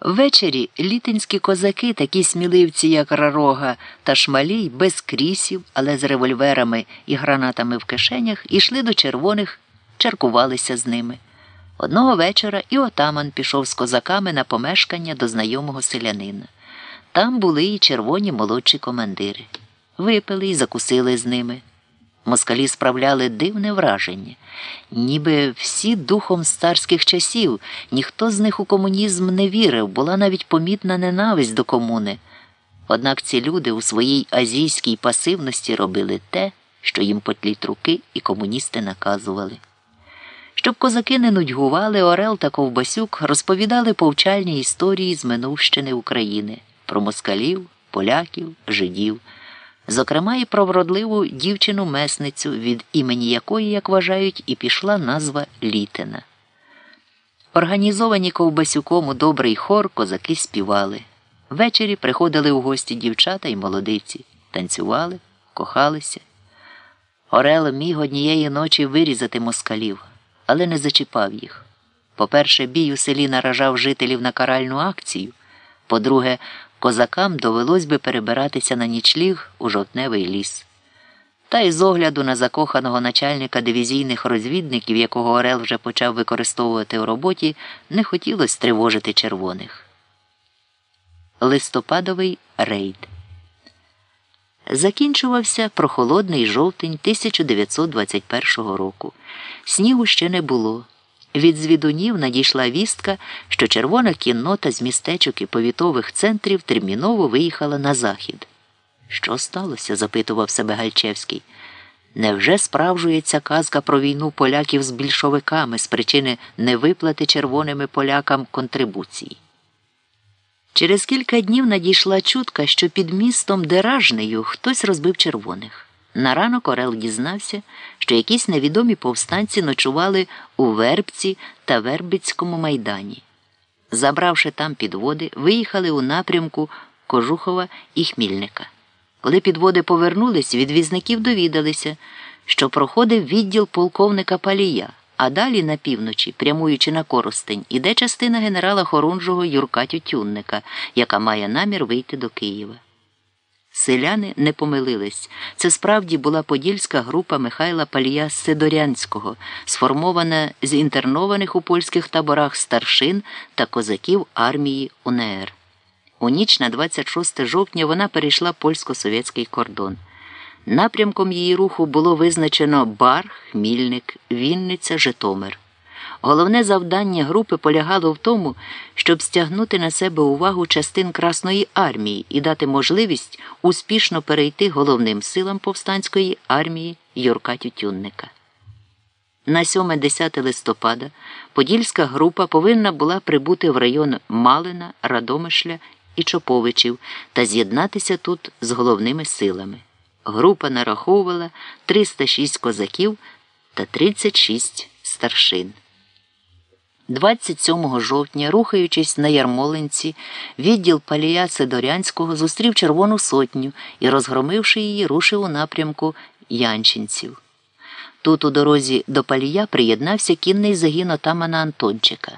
Ввечері літинські козаки, такі сміливці, як Рарога та Шмалій, без крісів, але з револьверами і гранатами в кишенях, ішли до червоних, чаркувалися з ними. Одного вечора і отаман пішов з козаками на помешкання до знайомого селянина. Там були і червоні молодші командири. Випили і закусили з ними. Москалі справляли дивне враження, ніби всі духом з царських часів, ніхто з них у комунізм не вірив, була навіть помітна ненависть до комуни. Однак ці люди у своїй азійській пасивності робили те, що їм потліть руки і комуністи наказували. Щоб козаки не нудьгували, Орел та Ковбасюк розповідали повчальні історії з Минувщини України про москалів, поляків, жидів зокрема і про вродливу дівчину-месницю, від імені якої, як вважають, і пішла назва Літина. Організовані ковбасюком у добрий хор козаки співали. Ввечері приходили у гості дівчата і молодиці, танцювали, кохалися. Орел міг однієї ночі вирізати москалів, але не зачіпав їх. По-перше, бій у селі наражав жителів на каральну акцію. По-друге, козакам довелось би перебиратися на нічліг у жовтневий ліс. Та й з огляду на закоханого начальника дивізійних розвідників, якого Орел вже почав використовувати у роботі, не хотілося тривожити червоних. Листопадовий рейд закінчувався прохолодний жовтень 1921 року. Снігу ще не було. Від звідунів надійшла вістка, що червона кіннота з містечок і повітових центрів терміново виїхала на захід. Що сталося? запитував себе Гальчевський. Невже справжується казка про війну поляків з більшовиками з причини невиплати червоними полякам контрибуції? Через кілька днів надійшла чутка, що під містом Деражнею хтось розбив червоних. На ранок Орел дізнався, що якісь невідомі повстанці ночували у Вербці та Вербицькому майдані. Забравши там підводи, виїхали у напрямку Кожухова і Хмільника. Коли підводи повернулись, від візників довідалися, що проходив відділ полковника Палія, а далі на півночі, прямуючи на Коростень, іде частина генерала Хорунжого Юрка Тютюнника, яка має намір вийти до Києва. Селяни не помилились. Це справді була подільська група Михайла Палія Сидорянського, сформована з інтернованих у польських таборах старшин та козаків армії УНР. У ніч на 26 жовтня вона перейшла польсько-совєтський кордон. Напрямком її руху було визначено Бар, Хмільник, Вінниця, Житомир. Головне завдання групи полягало в тому, щоб стягнути на себе увагу частин Красної армії і дати можливість успішно перейти головним силам повстанської армії Юрка Тютюнника. На 7-10 листопада Подільська група повинна була прибути в район Малина, Радомишля і Чоповичів та з'єднатися тут з головними силами. Група нараховувала 306 козаків та 36 старшин. 27 жовтня, рухаючись на Ярмолинці, відділ Палія Сидорянського зустрів Червону сотню і, розгромивши її, рушив у напрямку Янчинців. Тут, у дорозі до Палія, приєднався кінний загін отамана Антончика.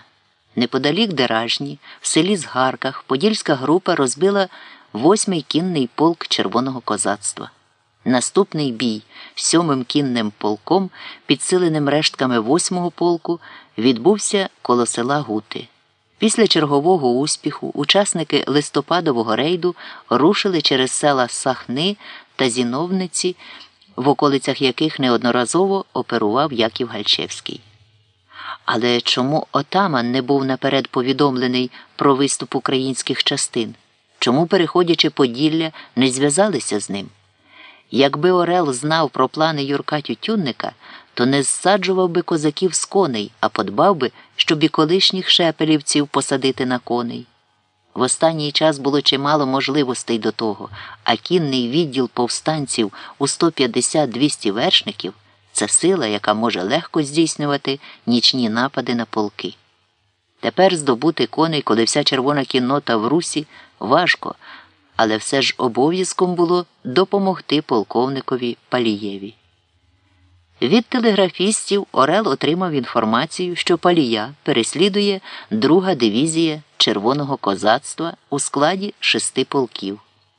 Неподалік Деражні, в селі Згарках, Подільська група розбила восьмий кінний полк червоного козацтва. Наступний бій сьомим кінним полком, підсиленим рештками восьмого полку, відбувся коло села Гути. Після чергового успіху учасники листопадового рейду рушили через села Сахни та Зіновниці, в околицях яких неодноразово оперував Яків Гальчевський. Але чому отаман не був наперед повідомлений про виступ українських частин? Чому, переходячи Поділля, не зв'язалися з ним? Якби Орел знав про плани Юрка Тютюнника, то не зсаджував би козаків з коней, а подбав би, щоб і колишніх шепелівців посадити на коней. В останній час було чимало можливостей до того, а кінний відділ повстанців у 150-200 вершників це сила, яка може легко здійснювати нічні напади на полки. Тепер здобути коней, коли вся червона кіннота в русі, важко але все ж обов'язком було допомогти полковникові Палієві. Від телеграфістів Орел отримав інформацію, що Палія переслідує друга дивізія Червоного козацтва у складі шести полків.